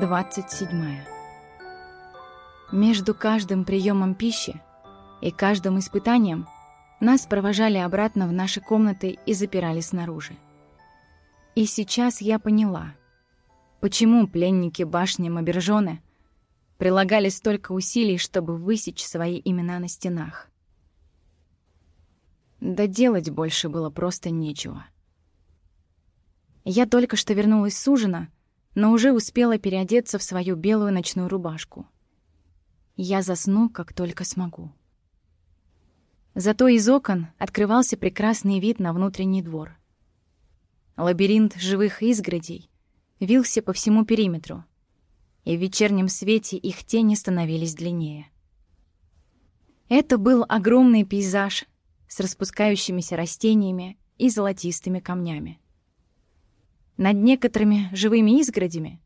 27. Между каждым приемом пищи и каждым испытанием нас провожали обратно в наши комнаты и запирали снаружи. И сейчас я поняла, почему пленники башни Мабержоне прилагали столько усилий, чтобы высечь свои имена на стенах. Да делать больше было просто нечего. Я только что вернулась с ужина, но уже успела переодеться в свою белую ночную рубашку. Я засну, как только смогу. Зато из окон открывался прекрасный вид на внутренний двор. Лабиринт живых изгородей вился по всему периметру, и в вечернем свете их тени становились длиннее. Это был огромный пейзаж с распускающимися растениями и золотистыми камнями. Над некоторыми живыми изгородями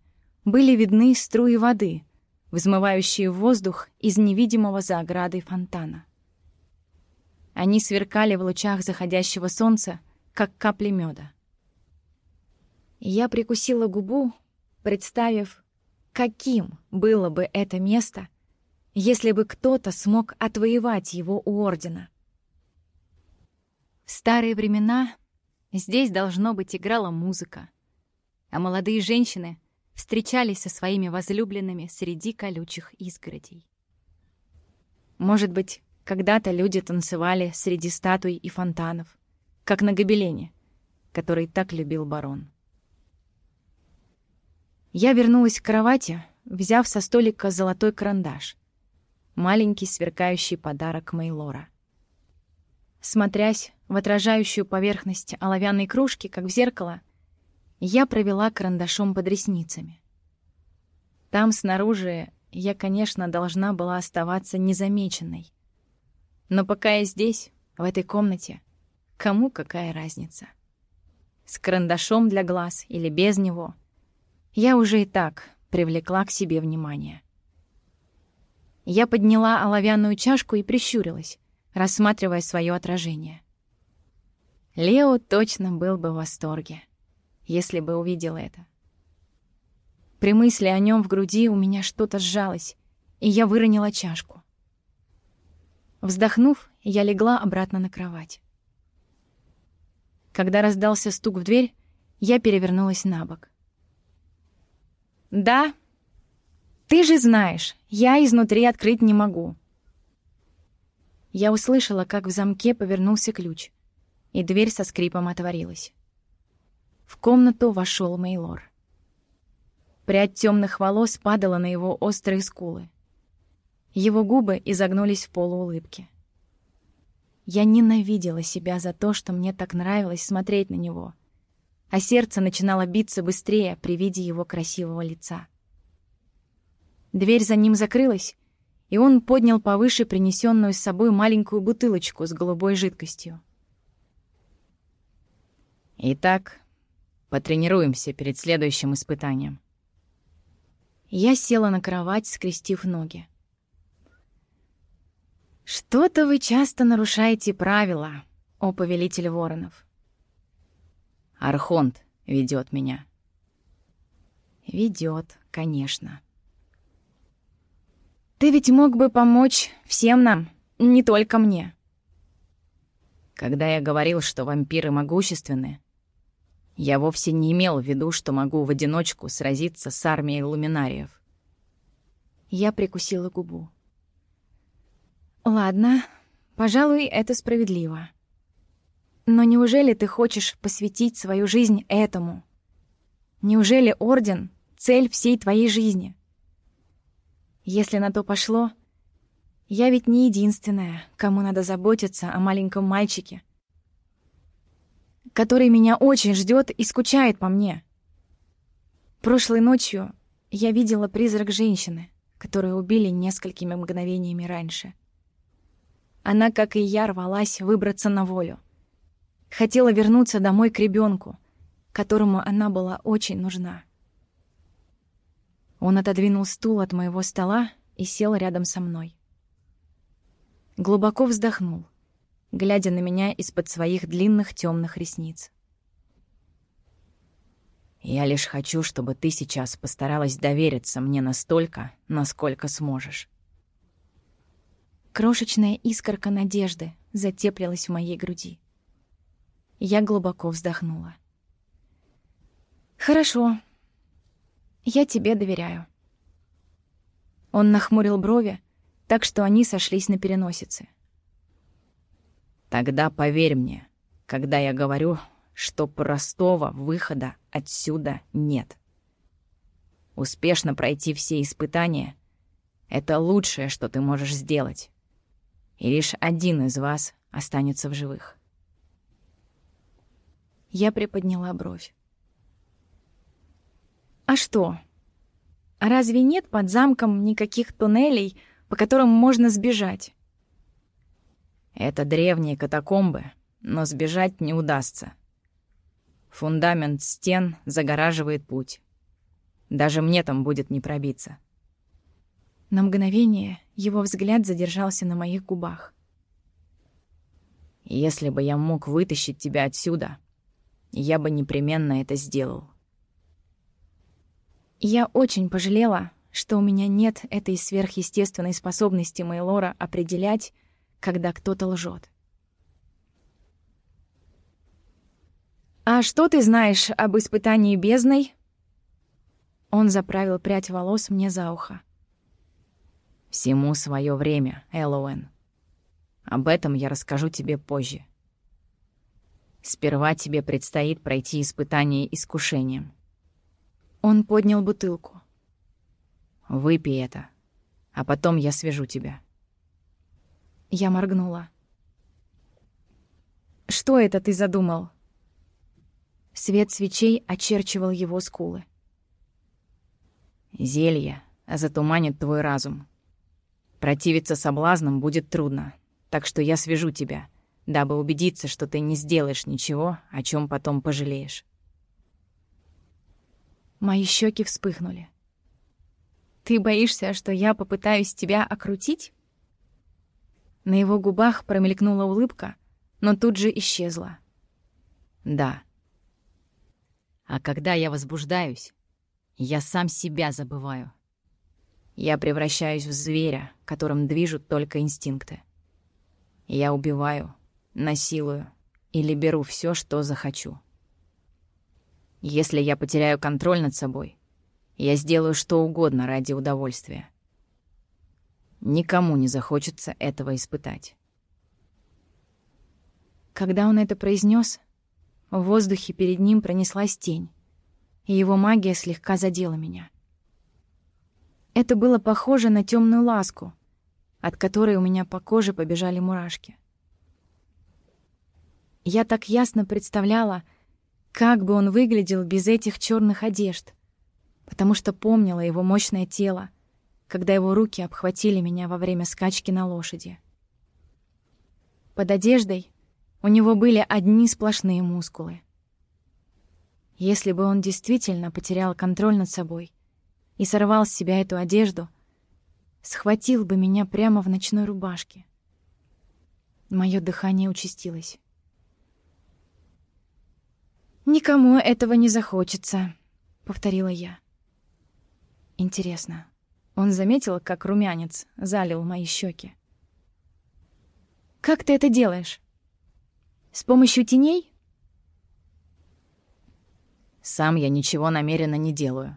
были видны струи воды, взмывающие в воздух из невидимого за оградой фонтана. Они сверкали в лучах заходящего солнца, как капли меда. Я прикусила губу, представив, каким было бы это место, если бы кто-то смог отвоевать его у Ордена. В старые времена здесь, должно быть, играла музыка, а молодые женщины встречались со своими возлюбленными среди колючих изгородей. Может быть, когда-то люди танцевали среди статуй и фонтанов, как на гобелене, который так любил барон. Я вернулась к кровати, взяв со столика золотой карандаш, маленький сверкающий подарок Мейлора. Смотрясь в отражающую поверхность оловянной кружки, как в зеркало, я провела карандашом под ресницами. Там снаружи я, конечно, должна была оставаться незамеченной. Но пока я здесь, в этой комнате, кому какая разница? С карандашом для глаз или без него, я уже и так привлекла к себе внимание. Я подняла оловянную чашку и прищурилась, рассматривая свое отражение. Лео точно был бы в восторге если бы увидел это. При мысли о нем в груди у меня что-то сжалось, и я выронила чашку. Вздохнув, я легла обратно на кровать. Когда раздался стук в дверь, я перевернулась на бок. «Да, ты же знаешь, я изнутри открыть не могу». Я услышала, как в замке повернулся ключ, и дверь со скрипом отворилась. В комнату вошел Мейлор. Прядь темных волос падала на его острые скулы. Его губы изогнулись в полуулыбке. Я ненавидела себя за то, что мне так нравилось смотреть на него, а сердце начинало биться быстрее при виде его красивого лица. Дверь за ним закрылась, и он поднял повыше принесенную с собой маленькую бутылочку с голубой жидкостью. «Итак, Потренируемся перед следующим испытанием. Я села на кровать, скрестив ноги. «Что-то вы часто нарушаете правила, о повелитель воронов». «Архонт ведет меня». Ведет, конечно. «Ты ведь мог бы помочь всем нам, не только мне». Когда я говорил, что вампиры могущественны, я вовсе не имел в виду, что могу в одиночку сразиться с армией луминариев. Я прикусила губу. Ладно, пожалуй, это справедливо. Но неужели ты хочешь посвятить свою жизнь этому? Неужели Орден — цель всей твоей жизни? Если на то пошло, я ведь не единственная, кому надо заботиться о маленьком мальчике — который меня очень ждет и скучает по мне. Прошлой ночью я видела призрак женщины, которую убили несколькими мгновениями раньше. Она, как и я, рвалась выбраться на волю. Хотела вернуться домой к ребенку, которому она была очень нужна. Он отодвинул стул от моего стола и сел рядом со мной. Глубоко вздохнул глядя на меня из-под своих длинных темных ресниц. Я лишь хочу, чтобы ты сейчас постаралась довериться мне настолько, насколько сможешь. Крошечная искорка надежды затеплилась в моей груди. Я глубоко вздохнула. «Хорошо. Я тебе доверяю». Он нахмурил брови, так что они сошлись на переносице. «Тогда поверь мне, когда я говорю, что простого выхода отсюда нет. Успешно пройти все испытания — это лучшее, что ты можешь сделать. И лишь один из вас останется в живых. Я приподняла бровь. «А что? Разве нет под замком никаких туннелей, по которым можно сбежать?» «Это древние катакомбы, но сбежать не удастся. Фундамент стен загораживает путь. Даже мне там будет не пробиться. На мгновение его взгляд задержался на моих губах. Если бы я мог вытащить тебя отсюда, я бы непременно это сделал. Я очень пожалела, что у меня нет этой сверхъестественной способности Мейлора определять, когда кто-то лжет. «А что ты знаешь об испытании бездной?» Он заправил прядь волос мне за ухо. «Всему свое время, Элоуэн. Об этом я расскажу тебе позже. Сперва тебе предстоит пройти испытание искушением». Он поднял бутылку. «Выпей это, а потом я свяжу тебя». Я моргнула. «Что это ты задумал?» Свет свечей очерчивал его скулы. «Зелье затуманит твой разум. Противиться соблазнам будет трудно, так что я свяжу тебя, дабы убедиться, что ты не сделаешь ничего, о чем потом пожалеешь». Мои щеки вспыхнули. «Ты боишься, что я попытаюсь тебя окрутить?» На его губах промелькнула улыбка, но тут же исчезла. «Да», а когда я возбуждаюсь, я сам себя забываю. Я превращаюсь в зверя, которым движут только инстинкты. Я убиваю, насилую или беру все, что захочу. Если я потеряю контроль над собой, я сделаю что угодно ради удовольствия. Никому не захочется этого испытать. Когда он это произнес, в воздухе перед ним пронеслась тень, и его магия слегка задела меня. Это было похоже на темную ласку, от которой у меня по коже побежали мурашки. Я так ясно представляла, как бы он выглядел без этих черных одежд, потому что помнила его мощное тело, когда его руки обхватили меня во время скачки на лошади. Под одеждой у него были одни сплошные мускулы. Если бы он действительно потерял контроль над собой и сорвал с себя эту одежду, схватил бы меня прямо в ночной рубашке. Моё дыхание участилось. «Никому этого не захочется», — повторила я. Интересно, он заметил, как румянец залил мои щеки? «Как ты это делаешь?» С помощью теней? Сам я ничего намеренно не делаю.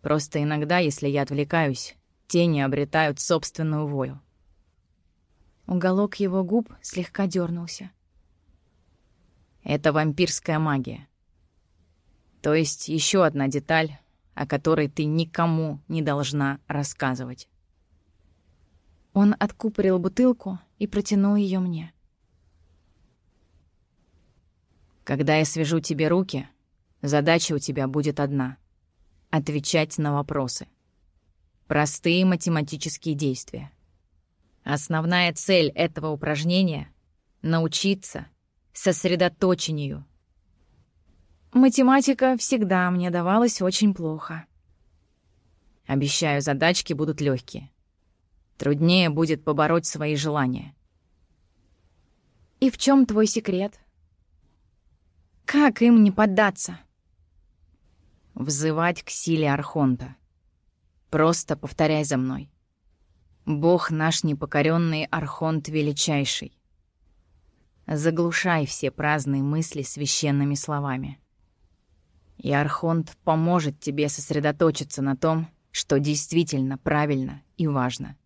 Просто иногда, если я отвлекаюсь, тени обретают собственную волю. Уголок его губ слегка дернулся. Это вампирская магия. То есть еще одна деталь, о которой ты никому не должна рассказывать. Он откупорил бутылку и протянул ее мне. Когда я свяжу тебе руки, задача у тебя будет одна — отвечать на вопросы. Простые математические действия. Основная цель этого упражнения — научиться сосредоточению. Математика всегда мне давалась очень плохо. Обещаю, задачки будут легкие. Труднее будет побороть свои желания. И в чем твой секрет? Как им не поддаться? Взывать к силе Архонта. Просто повторяй за мной. Бог наш непокоренный Архонт величайший. Заглушай все праздные мысли священными словами. И Архонт поможет тебе сосредоточиться на том, что действительно правильно и важно.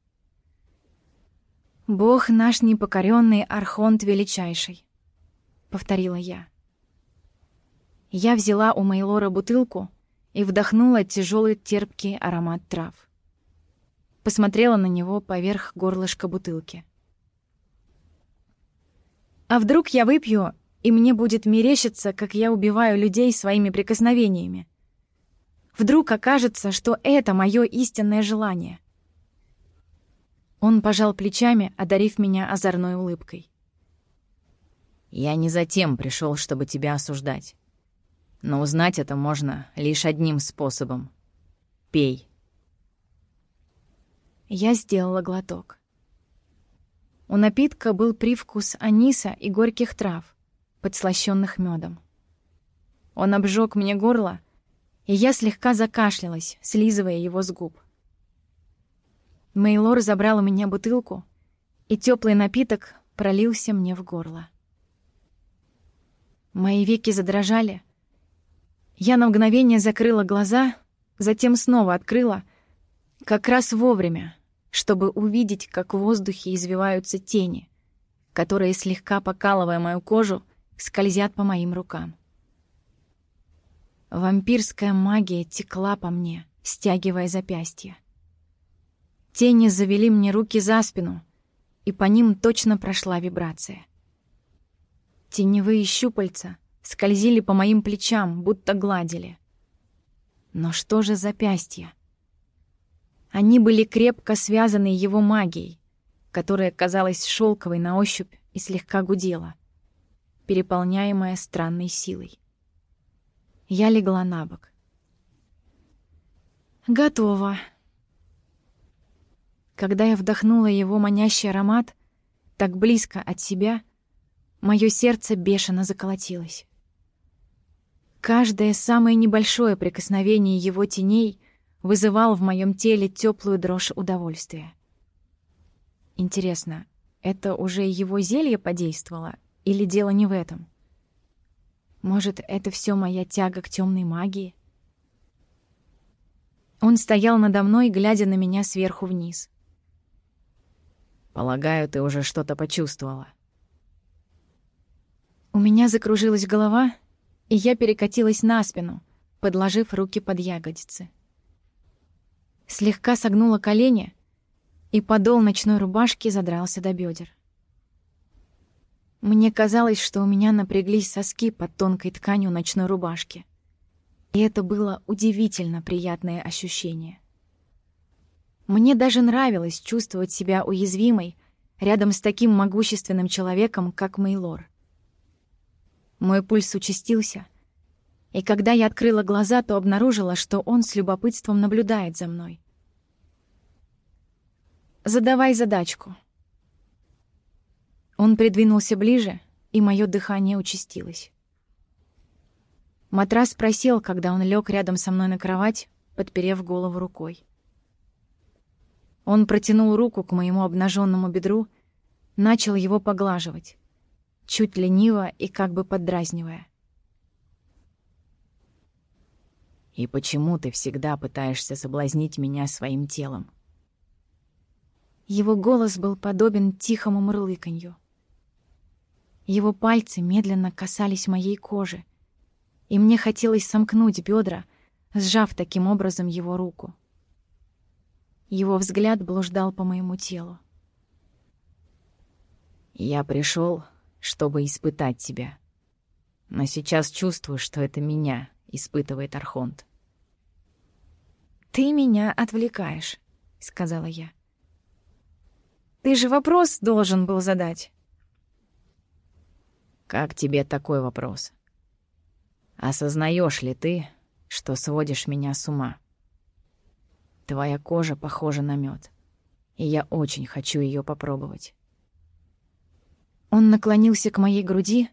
«Бог наш непокоренный Архонт величайший», — повторила я. Я взяла у Мейлора бутылку и вдохнула тяжелый терпкий аромат трав. Посмотрела на него поверх горлышка бутылки. А вдруг я выпью, и мне будет мерещиться, как я убиваю людей своими прикосновениями? Вдруг окажется, что это мое истинное желание. Он пожал плечами, одарив меня озорной улыбкой. «Я не затем пришел, чтобы тебя осуждать. Но узнать это можно лишь одним способом. Пей». Я сделала глоток. У напитка был привкус аниса и горьких трав, подслащённых медом. Он обжег мне горло, и я слегка закашлялась, слизывая его с губ. Мейлор забрал у меня бутылку, и теплый напиток пролился мне в горло. Мои веки задрожали. Я на мгновение закрыла глаза, затем снова открыла, как раз вовремя, чтобы увидеть, как в воздухе извиваются тени, которые, слегка покалывая мою кожу, скользят по моим рукам. Вампирская магия текла по мне, стягивая запястья. Тени завели мне руки за спину, и по ним точно прошла вибрация. Теневые щупальца скользили по моим плечам, будто гладили. Но что же запястья? Они были крепко связаны его магией, которая казалась шелковой на ощупь и слегка гудела, переполняемая странной силой. Я легла на бок. «Готово». Когда я вдохнула его манящий аромат, так близко от себя, мое сердце бешено заколотилось. Каждое самое небольшое прикосновение его теней вызывало в моем теле теплую дрожь удовольствия. Интересно, это уже его зелье подействовало или дело не в этом? Может, это все моя тяга к темной магии? Он стоял надо мной, глядя на меня сверху вниз. «Полагаю, ты уже что-то почувствовала». У меня закружилась голова, и я перекатилась на спину, подложив руки под ягодицы. Слегка согнула колени, и подол ночной рубашки задрался до бедер. Мне казалось, что у меня напряглись соски под тонкой тканью ночной рубашки. И это было удивительно приятное ощущение. Мне даже нравилось чувствовать себя уязвимой рядом с таким могущественным человеком, как Мейлор. Мой пульс участился, и когда я открыла глаза, то обнаружила, что он с любопытством наблюдает за мной. «Задавай задачку», он придвинулся ближе, и мое дыхание участилось. Матрас просел, когда он лег рядом со мной на кровать, подперев голову рукой. Он протянул руку к моему обнаженному бедру, начал его поглаживать, чуть лениво и как бы поддразнивая. «И почему ты всегда пытаешься соблазнить меня своим телом?» Его голос был подобен тихому мурлыканью. Его пальцы медленно касались моей кожи, и мне хотелось сомкнуть бедра, сжав таким образом его руку. Его взгляд блуждал по моему телу. «Я пришел, чтобы испытать тебя. Но сейчас чувствую, что это меня испытывает Архонт». «Ты меня отвлекаешь», — сказала я. «Ты же вопрос должен был задать». Как тебе такой вопрос? Осознаешь ли ты, что сводишь меня с ума? Твоя кожа похожа на мед, и я очень хочу ее попробовать. Он наклонился к моей груди,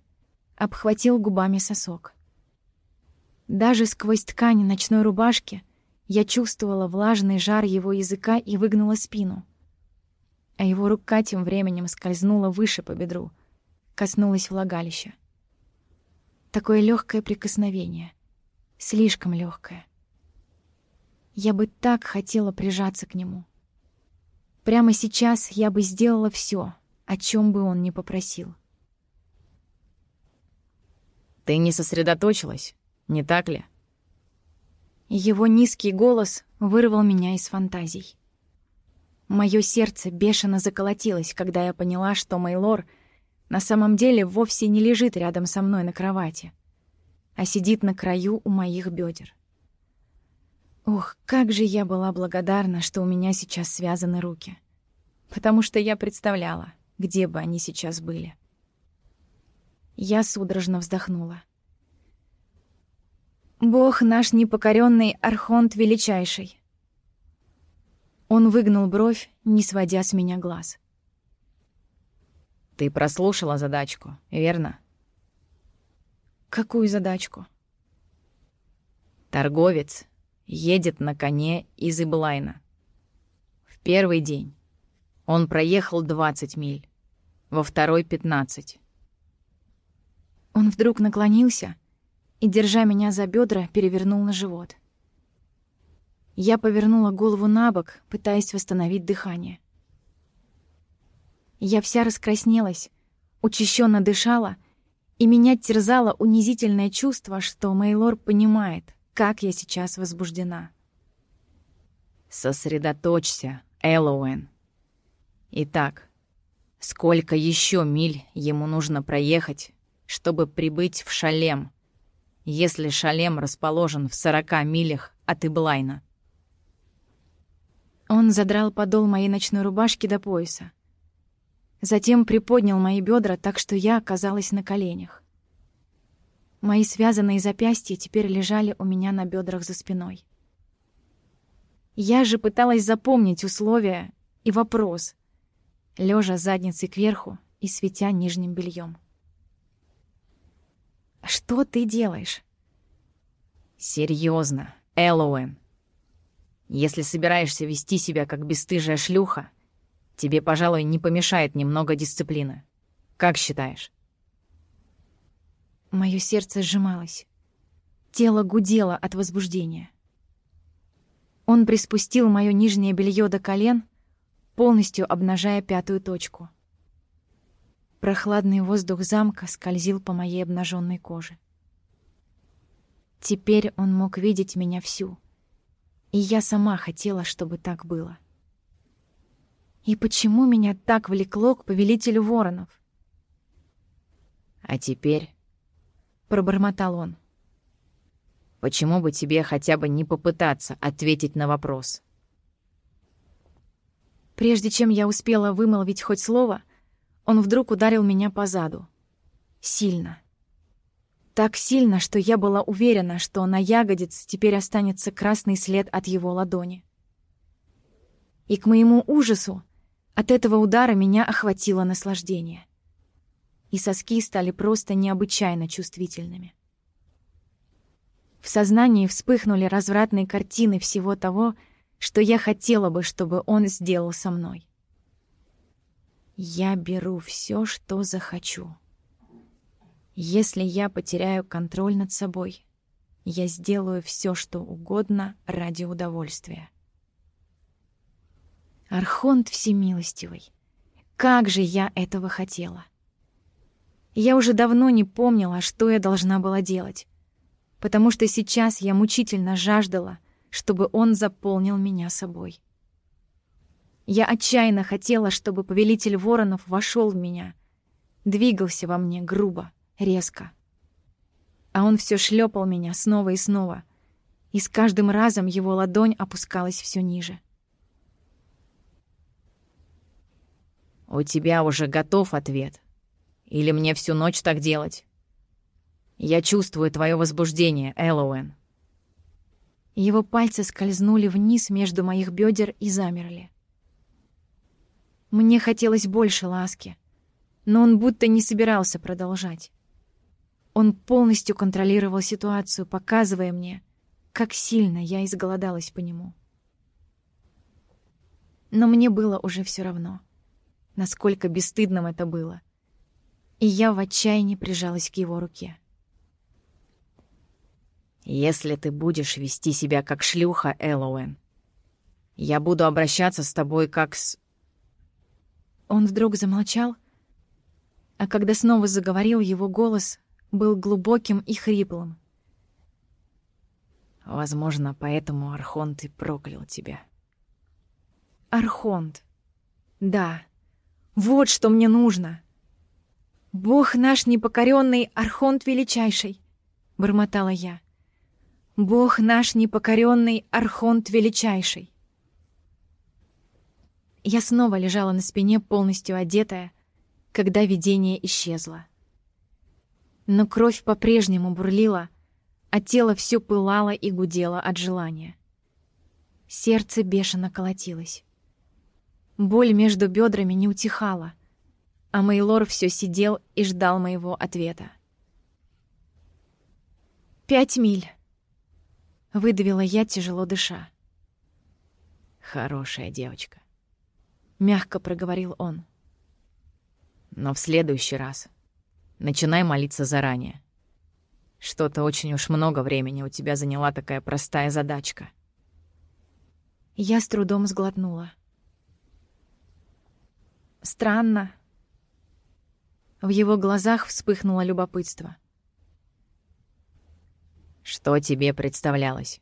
обхватил губами сосок. Даже сквозь ткань ночной рубашки я чувствовала влажный жар его языка и выгнула спину. А его рука тем временем скользнула выше по бедру, коснулась влагалища. Такое легкое прикосновение. Слишком легкое. Я бы так хотела прижаться к нему. Прямо сейчас я бы сделала все, о чем бы он ни попросил. «Ты не сосредоточилась, не так ли?» Его низкий голос вырвал меня из фантазий. Моё сердце бешено заколотилось, когда я поняла, что Мейлор на самом деле вовсе не лежит рядом со мной на кровати, а сидит на краю у моих бедер. Ух, как же я была благодарна, что у меня сейчас связаны руки. Потому что я представляла, где бы они сейчас были. Я судорожно вздохнула. «Бог наш непокоренный Архонт Величайший!» Он выгнул бровь, не сводя с меня глаз. «Ты прослушала задачку, верно?» «Какую задачку?» Торговец едет на коне из Иблайна. В первый день он проехал 20 миль, во второй — 15. Он вдруг наклонился и, держа меня за бедра, перевернул на живот. Я повернула голову на бок, пытаясь восстановить дыхание. Я вся раскраснелась, учащенно дышала, и меня терзало унизительное чувство, что Мейлор понимает, как я сейчас возбуждена. «Сосредоточься, Эллоуэн. Итак, сколько еще миль ему нужно проехать, чтобы прибыть в Шалем, если Шалем расположен в сорока милях от Иблайна?» Он задрал подол моей ночной рубашки до пояса. Затем приподнял мои бедра так, что я оказалась на коленях. Мои связанные запястья теперь лежали у меня на бедрах за спиной. Я же пыталась запомнить условия и вопрос, лежа задницей кверху и светя нижним бельем. «Что ты делаешь?» Серьезно, Эллоуэн. Если собираешься вести себя как бесстыжая шлюха, тебе, пожалуй, не помешает немного дисциплины. Как считаешь?» Моё сердце сжималось. Тело гудело от возбуждения. Он приспустил моё нижнее белье до колен, полностью обнажая пятую точку. Прохладный воздух замка скользил по моей обнаженной коже. Теперь он мог видеть меня всю. И я сама хотела, чтобы так было. И почему меня так влекло к повелителю воронов? А теперь пробормотал он. Почему бы тебе хотя бы не попытаться ответить на вопрос? Прежде чем я успела вымолвить хоть слово, он вдруг ударил меня по заду. Сильно. Так сильно, что я была уверена, что на ягодице теперь останется красный след от его ладони. И к моему ужасу от этого удара меня охватило наслаждение и соски стали просто необычайно чувствительными. В сознании вспыхнули развратные картины всего того, что я хотела бы, чтобы он сделал со мной. Я беру все, что захочу. Если я потеряю контроль над собой, я сделаю все, что угодно ради удовольствия. Архонт всемилостивый, как же я этого хотела! Я уже давно не помнила, что я должна была делать, потому что сейчас я мучительно жаждала, чтобы он заполнил меня собой. Я отчаянно хотела, чтобы повелитель воронов вошел в меня, двигался во мне грубо, резко. А он все шлепал меня снова и снова, и с каждым разом его ладонь опускалась все ниже. «У тебя уже готов ответ», или мне всю ночь так делать? Я чувствую твое возбуждение, Эллоуэн. Его пальцы скользнули вниз между моих бедер и замерли. Мне хотелось больше ласки, но он будто не собирался продолжать. Он полностью контролировал ситуацию, показывая мне, как сильно я изголодалась по нему. Но мне было уже все равно, насколько бесстыдным это было. И я в отчаянии прижалась к его руке. «Если ты будешь вести себя как шлюха, Эллоуэн, я буду обращаться с тобой как с...» Он вдруг замолчал, а когда снова заговорил, его голос был глубоким и хриплым. Возможно, поэтому Архонт и проклял тебя. Архонт. Да, вот что мне нужно. Бог наш непокоренный, Архонт величайший, бормотала я. Бог наш непокоренный, Архонт величайший. Я снова лежала на спине, полностью одетая, когда видение исчезло. Но кровь по-прежнему бурлила, а тело все пылало и гудело от желания. Сердце бешено колотилось. Боль между бедрами не утихала, а Мейлор все сидел и ждал моего ответа. «Пять миль!» — выдавила я, тяжело дыша. «Хорошая девочка», — мягко проговорил он. «Но в следующий раз начинай молиться заранее. Что-то очень уж много времени у тебя заняла такая простая задачка». Я с трудом сглотнула. Странно. В его глазах вспыхнуло любопытство. Что тебе представлялось?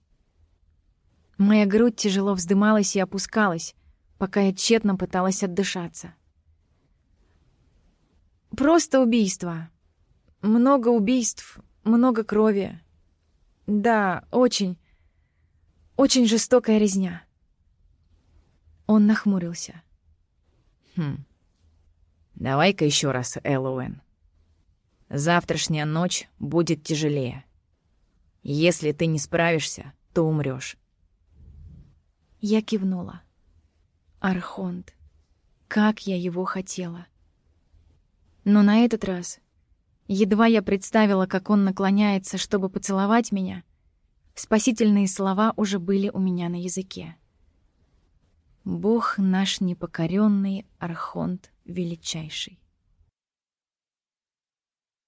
Моя грудь тяжело вздымалась и опускалась, пока я тщетно пыталась отдышаться. Просто убийство. Много убийств, много крови. Да, очень, очень жестокая резня. Он нахмурился. Хм. Давай-ка еще раз, Эллоуэн. Завтрашняя ночь будет тяжелее. Если ты не справишься, то умрешь. Я кивнула. Архонт. Как я его хотела. Но на этот раз, едва я представила, как он наклоняется, чтобы поцеловать меня, спасительные слова уже были у меня на языке. Бог наш непокоренный Архонт величайший.